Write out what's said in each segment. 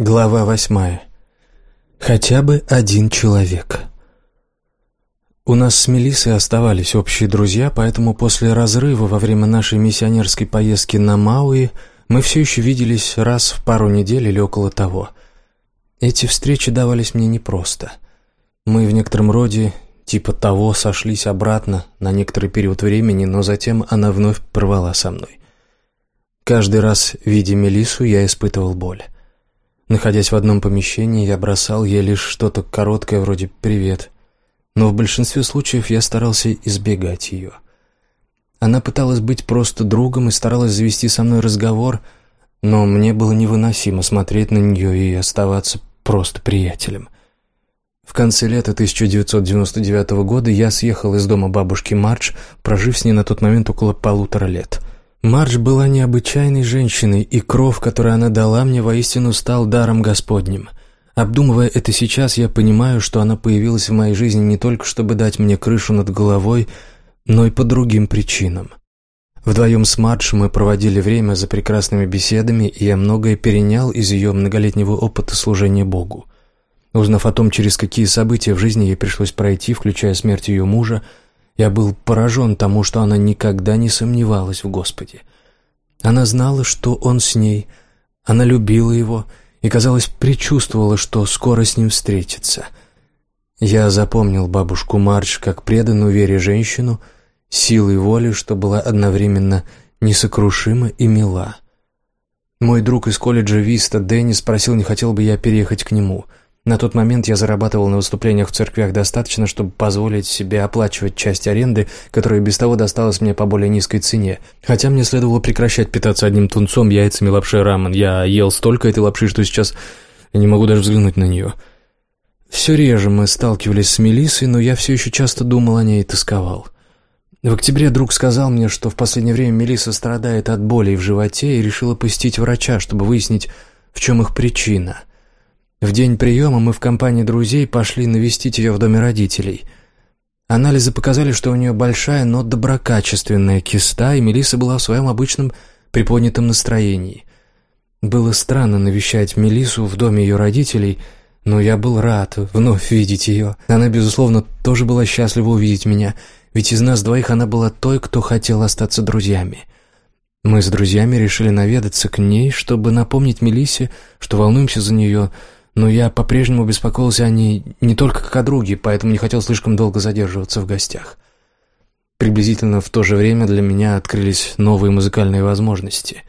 Глава восьмая. Хотя бы один человек. У нас с Мелиссой оставались общие друзья, поэтому после разрыва во время нашей миссионерской поездки на Мауи мы все еще виделись раз в пару недель или около того. Эти встречи давались мне непросто. Мы в некотором роде типа того сошлись обратно на некоторый период времени, но затем она вновь порвала со мной. Каждый раз, видя Мелиссу, я испытывал боль. Находясь в одном помещении, я бросал ей лишь что-то короткое вроде «привет», но в большинстве случаев я старался избегать ее. Она пыталась быть просто другом и старалась завести со мной разговор, но мне было невыносимо смотреть на нее и оставаться просто приятелем. В конце лета 1999 года я съехал из дома бабушки Мардж, прожив с ней на тот момент около полутора лет. Мардж была необычайной женщиной, и кров, который она дала мне, воистину стал даром Господним. Обдумывая это сейчас, я понимаю, что она появилась в моей жизни не только чтобы дать мне крышу над головой, но и по другим причинам. Вдвоем с Мардж мы проводили время за прекрасными беседами, и я многое перенял из ее многолетнего опыта служения Богу. Узнав о том, через какие события в жизни ей пришлось пройти, включая смерть ее мужа, я был поражен тому, что она никогда не сомневалась в Господе. Она знала, что Он с ней, она любила Его и, казалось, предчувствовала, что скоро с Ним встретится. Я запомнил бабушку Мардж как преданную вере женщину, силой воли, что была одновременно несокрушима и мила. Мой друг из колледжа Виста Дэнни спросил, не хотел бы я переехать к нему — на тот момент я зарабатывал на выступлениях в церквях достаточно, чтобы позволить себе оплачивать часть аренды, которая без того досталась мне по более низкой цене. Хотя мне следовало прекращать питаться одним тунцом, яйцами, лапшой рамен. Я ел столько этой лапши, что сейчас не могу даже взглянуть на нее. Все реже мы сталкивались с Мелиссой, но я все еще часто думал о ней и тосковал. В октябре друг сказал мне, что в последнее время Мелисса страдает от боли в животе и решила посетить врача, чтобы выяснить, в чем их причина – в день приема мы в компании друзей пошли навестить ее в доме родителей. Анализы показали, что у нее большая, но доброкачественная киста, и Мелисса была в своем обычном приподнятом настроении. Было странно навещать Мелиссу в доме ее родителей, но я был рад вновь видеть ее. Она, безусловно, тоже была счастлива увидеть меня, ведь из нас двоих она была той, кто хотел остаться друзьями. Мы с друзьями решили наведаться к ней, чтобы напомнить Мелиссе, что волнуемся за нее, но я по-прежнему беспокоился о ней не только как о друге, поэтому не хотел слишком долго задерживаться в гостях. Приблизительно в то же время для меня открылись новые музыкальные возможности.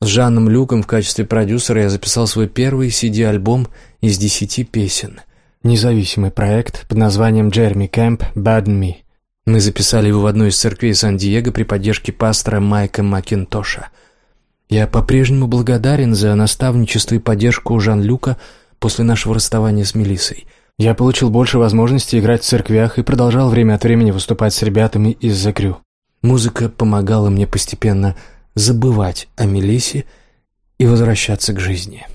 С Жанном Люком в качестве продюсера я записал свой первый CD-альбом из десяти песен. Независимый проект под названием «Джереми Кэмп Bad Me». Мы записали его в одной из церквей Сан-Диего при поддержке пастора Майка Макинтоша. Я по-прежнему благодарен за наставничество и поддержку Жан-Люка – после нашего расставания с Мелиссой. Я получил больше возможностей играть в церквях и продолжал время от времени выступать с ребятами из Crew. Музыка помогала мне постепенно забывать о Мелиссе и возвращаться к жизни.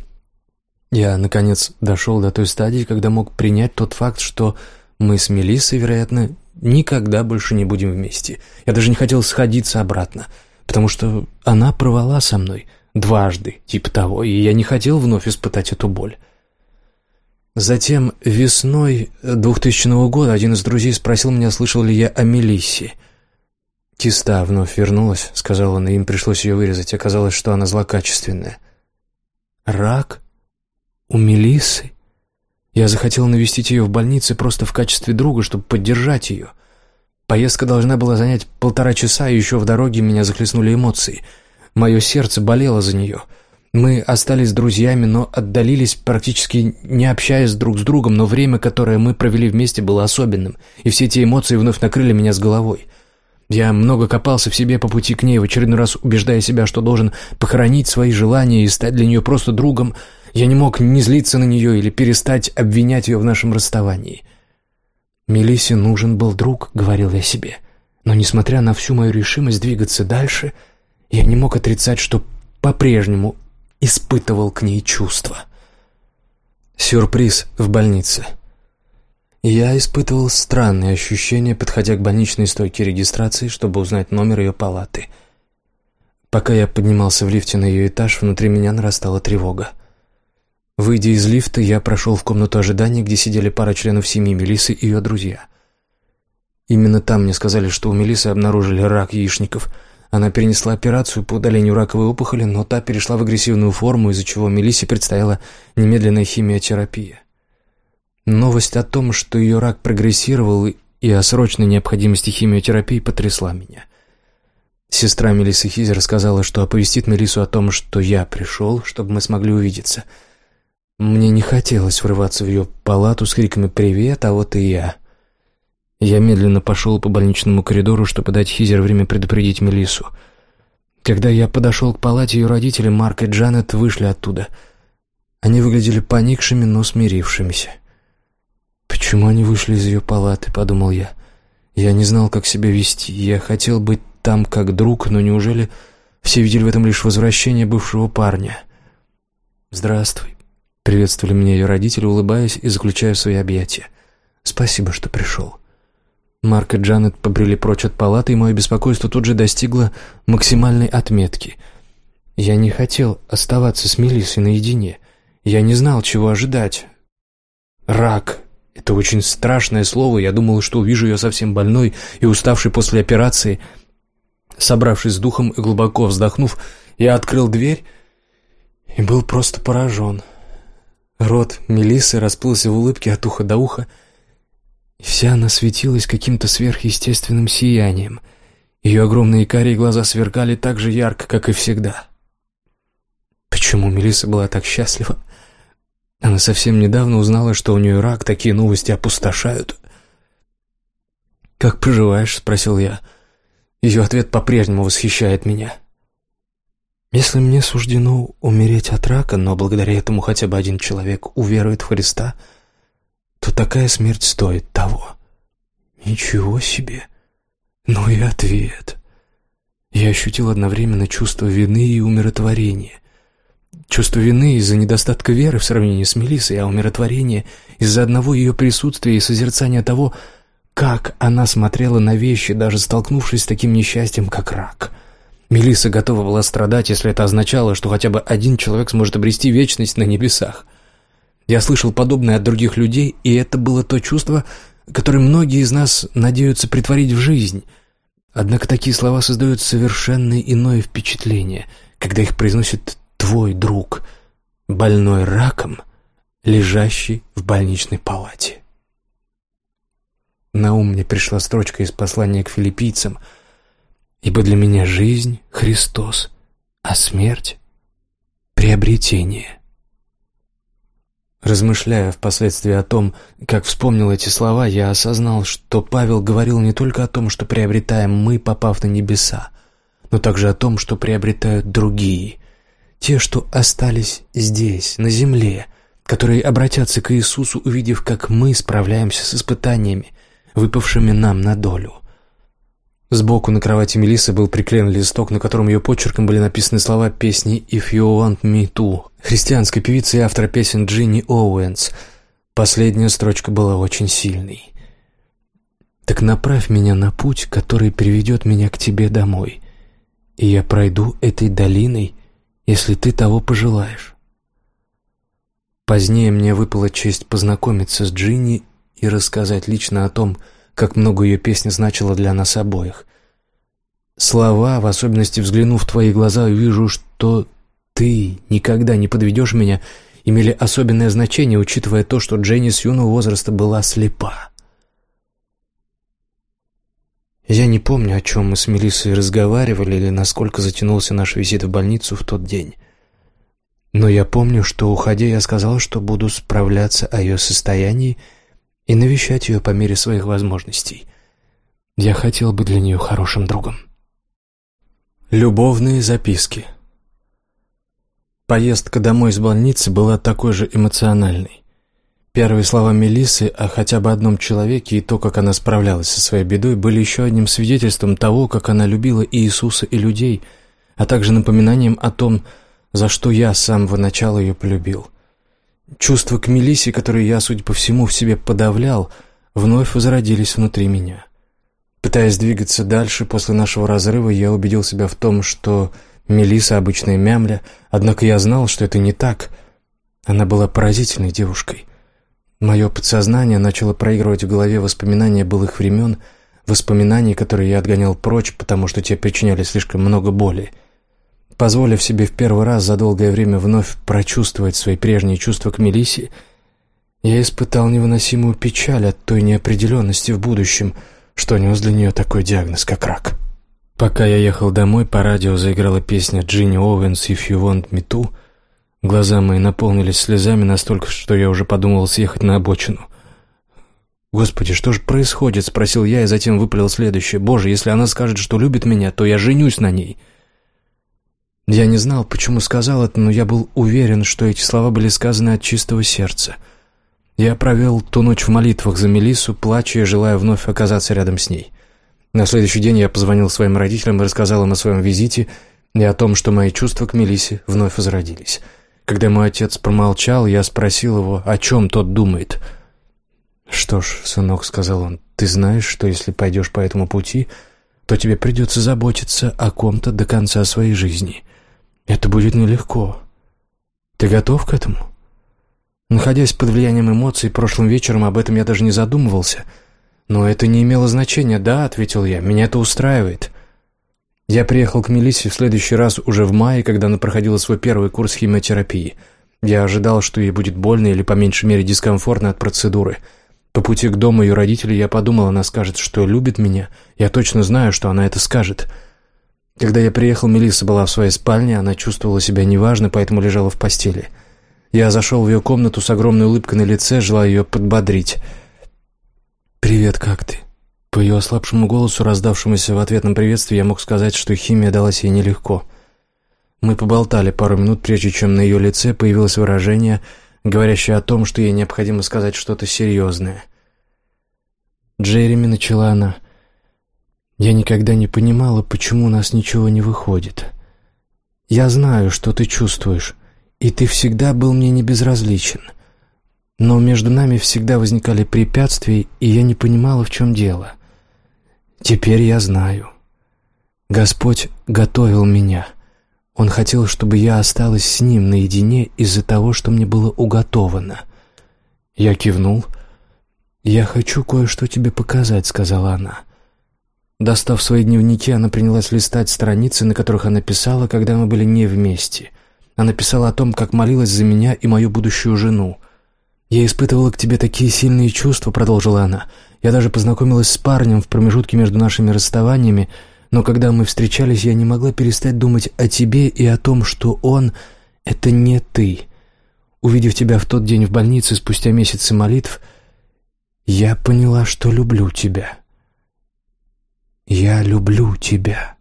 Я, наконец, дошел до той стадии, когда мог принять тот факт, что мы с Мелиссой, вероятно, никогда больше не будем вместе. Я даже не хотел сходиться обратно, потому что она провала со мной дважды, типа того, и я не хотел вновь испытать эту боль. Затем весной 2000 года один из друзей спросил меня, слышал ли я о Мелиссе. «Киста вновь вернулась», — сказал он, и им пришлось ее вырезать. Оказалось, что она злокачественная. «Рак? У Мелиссы?» Я захотел навестить ее в больнице просто в качестве друга, чтобы поддержать ее. Поездка должна была занять полтора часа, и еще в дороге меня захлестнули эмоции. Мое сердце болело за нее — мы остались друзьями, но отдалились, практически не общаясь друг с другом, но время, которое мы провели вместе, было особенным, и все эти эмоции вновь накрыли меня с головой. Я много копался в себе по пути к ней, в очередной раз убеждая себя, что должен похоронить свои желания и стать для нее просто другом. Я не мог не злиться на нее или перестать обвинять ее в нашем расставании. «Мелиссе нужен был друг», — говорил я себе. Но, несмотря на всю мою решимость двигаться дальше, я не мог отрицать, что по-прежнему испытывал к ней чувства. Сюрприз в больнице. Я испытывал странные ощущения, подходя к больничной стойке регистрации, чтобы узнать номер ее палаты. Пока я поднимался в лифте на ее этаж, внутри меня нарастала тревога. Выйдя из лифта, я прошел в комнату ожидания, где сидели пара членов семьи Мелисы и ее друзья. Именно там мне сказали, что у Мелисы обнаружили рак яичников. Она перенесла операцию по удалению раковой опухоли, но та перешла в агрессивную форму, из-за чего Мелисе предстояла немедленная химиотерапия. Новость о том, что ее рак прогрессировал и о срочной необходимости химиотерапии потрясла меня. Сестра Мелисы Хизер сказала, что оповестит Мелису о том, что я пришел, чтобы мы смогли увидеться — мне не хотелось врываться в ее палату с криками «Привет, а вот и я». Я медленно пошел по больничному коридору, чтобы дать Хизер время предупредить Мелиссу. Когда я подошел к палате, ее родители, Марк и Джанет, вышли оттуда. Они выглядели поникшими, но смирившимися. «Почему они вышли из ее палаты?» — подумал я. Я не знал, как себя вести. Я хотел быть там как друг, но неужели все видели в этом лишь возвращение бывшего парня? «Здравствуй», Приветствовали меня ее родители, улыбаясь и заключая свои объятия. «Спасибо, что пришел». Марк и Джанет побрели прочь от палаты, и мое беспокойство тут же достигло максимальной отметки. Я не хотел оставаться с Мелиссой наедине. Я не знал, чего ожидать. «Рак» — это очень страшное слово. Я думал, что увижу ее совсем больной и уставшей после операции. Собравшись с духом и глубоко вздохнув, я открыл дверь и был просто поражен. Рот Мелиссы расплылся в улыбке от уха до уха, и вся она светилась каким-то сверхъестественным сиянием. Ее огромные карие глаза сверкали так же ярко, как и всегда. Почему Мелисса была так счастлива? Она совсем недавно узнала, что у нее рак, такие новости опустошают. «Как поживаешь?» — спросил я. Ее ответ по-прежнему восхищает меня. Если мне суждено умереть от рака, но благодаря этому хотя бы один человек уверует в Христа, то такая смерть стоит того. Ничего себе! Ну и ответ. Я ощутил одновременно чувство вины и умиротворения. Чувство вины из-за недостатка веры в сравнении с Мелиссой, а умиротворение из-за одного ее присутствия и созерцания того, как она смотрела на вещи, даже столкнувшись с таким несчастьем, как рак — Мелисса готова была страдать, если это означало, что хотя бы один человек сможет обрести вечность на небесах. Я слышал подобное от других людей, и это было то чувство, которое многие из нас надеются притворить в жизнь. Однако такие слова создают совершенно иное впечатление, когда их произносит твой друг, больной раком, лежащий в больничной палате. На ум мне пришла строчка из послания к филиппийцам — ибо для меня жизнь — Христос, а смерть — приобретение. Размышляя впоследствии о том, как вспомнил эти слова, я осознал, что Павел говорил не только о том, что приобретаем мы, попав на небеса, но также о том, что приобретают другие, те, что остались здесь, на земле, которые обратятся к Иисусу, увидев, как мы справляемся с испытаниями, выпавшими нам на долю. Сбоку на кровати Мелиссы был приклеен листок, на котором ее почерком были написаны слова песни «If You Want Me To» христианской певицы и автора песен Джинни Оуэнс. Последняя строчка была очень сильной. «Так направь меня на путь, который приведет меня к тебе домой, и я пройду этой долиной, если ты того пожелаешь». Позднее мне выпала честь познакомиться с Джинни и рассказать лично о том, как много ее песня значила для нас обоих. Слова, в особенности взглянув в твои глаза, вижу, что ты никогда не подведешь меня, имели особенное значение, учитывая то, что Дженни с юного возраста была слепа. Я не помню, о чем мы с Мелиссой разговаривали или насколько затянулся наш визит в больницу в тот день. Но я помню, что, уходя, я сказал, что буду справляться о ее состоянии и навещать ее по мере своих возможностей. Я хотел быть для нее хорошим другом. Любовные записки Поездка домой из больницы была такой же эмоциональной. Первые слова Мелисы о хотя бы одном человеке и то, как она справлялась со своей бедой, были еще одним свидетельством того, как она любила Иисуса и людей, а также напоминанием о том, за что я с самого начала ее полюбил – Чувства к Мелиссе, которые я, судя по всему, в себе подавлял, вновь возродились внутри меня. Пытаясь двигаться дальше, после нашего разрыва я убедил себя в том, что Мелисса обычная мямля, однако я знал, что это не так. Она была поразительной девушкой. Мое подсознание начало проигрывать в голове воспоминания былых времен, воспоминаний, которые я отгонял прочь, потому что те причиняли слишком много боли. Позволив себе в первый раз за долгое время вновь прочувствовать свои прежние чувства к Мелиссе, я испытал невыносимую печаль от той неопределенности в будущем, что нес для нее такой диагноз, как рак. Пока я ехал домой, по радио заиграла песня Джинни Оуэнс «If You Want Me To», Глаза мои наполнились слезами настолько, что я уже подумал съехать на обочину. «Господи, что же происходит?» — спросил я и затем выпалил следующее. «Боже, если она скажет, что любит меня, то я женюсь на ней». Я не знал, почему сказал это, но я был уверен, что эти слова были сказаны от чистого сердца. Я провел ту ночь в молитвах за Мелиссу, плача и желая вновь оказаться рядом с ней. На следующий день я позвонил своим родителям и рассказал им о своем визите и о том, что мои чувства к Мелиссе вновь возродились. Когда мой отец промолчал, я спросил его, о чем тот думает. «Что ж, сынок», — сказал он, — «ты знаешь, что если пойдешь по этому пути, то тебе придется заботиться о ком-то до конца своей жизни. Это будет нелегко. Ты готов к этому?» Находясь под влиянием эмоций, прошлым вечером об этом я даже не задумывался. «Но это не имело значения, да», — ответил я, — «меня это устраивает». Я приехал к Мелиссе в следующий раз уже в мае, когда она проходила свой первый курс химиотерапии. Я ожидал, что ей будет больно или, по меньшей мере, дискомфортно от процедуры. По пути к дому ее родителей я подумал, она скажет, что любит меня. Я точно знаю, что она это скажет. Когда я приехал, Мелисса была в своей спальне, она чувствовала себя неважно, поэтому лежала в постели. Я зашел в ее комнату с огромной улыбкой на лице, желая ее подбодрить. «Привет, как ты?» По ее ослабшему голосу, раздавшемуся в ответном приветствии, я мог сказать, что химия далась ей нелегко. Мы поболтали пару минут, прежде чем на ее лице появилось выражение, говорящее о том, что ей необходимо сказать что-то серьезное. «Джереми», — начала она, — «я никогда не понимала, почему у нас ничего не выходит. Я знаю, что ты чувствуешь, и ты всегда был мне не безразличен. Но между нами всегда возникали препятствия, и я не понимала, в чем дело. Теперь я знаю. Господь готовил меня. Он хотел, чтобы я осталась с Ним наедине из-за того, что мне было уготовано. Я кивнул. «Я хочу кое-что тебе показать», — сказала она. Достав свои дневники, она принялась листать страницы, на которых она писала, когда мы были не вместе. Она писала о том, как молилась за меня и мою будущую жену. «Я испытывала к тебе такие сильные чувства», — продолжила она. «Я даже познакомилась с парнем в промежутке между нашими расставаниями, но когда мы встречались, я не могла перестать думать о тебе и о том, что он — это не ты. Увидев тебя в тот день в больнице спустя месяцы молитв, я поняла, что люблю тебя. Я люблю тебя».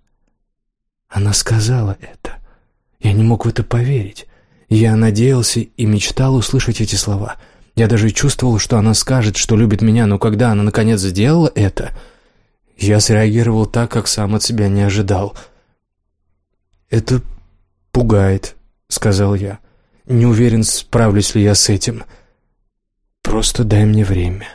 Она сказала это. Я не мог в это поверить. Я надеялся и мечтал услышать эти слова — я даже чувствовал, что она скажет, что любит меня, но когда она наконец сделала это, я среагировал так, как сам от себя не ожидал. «Это пугает», — сказал я. «Не уверен, справлюсь ли я с этим. Просто дай мне время».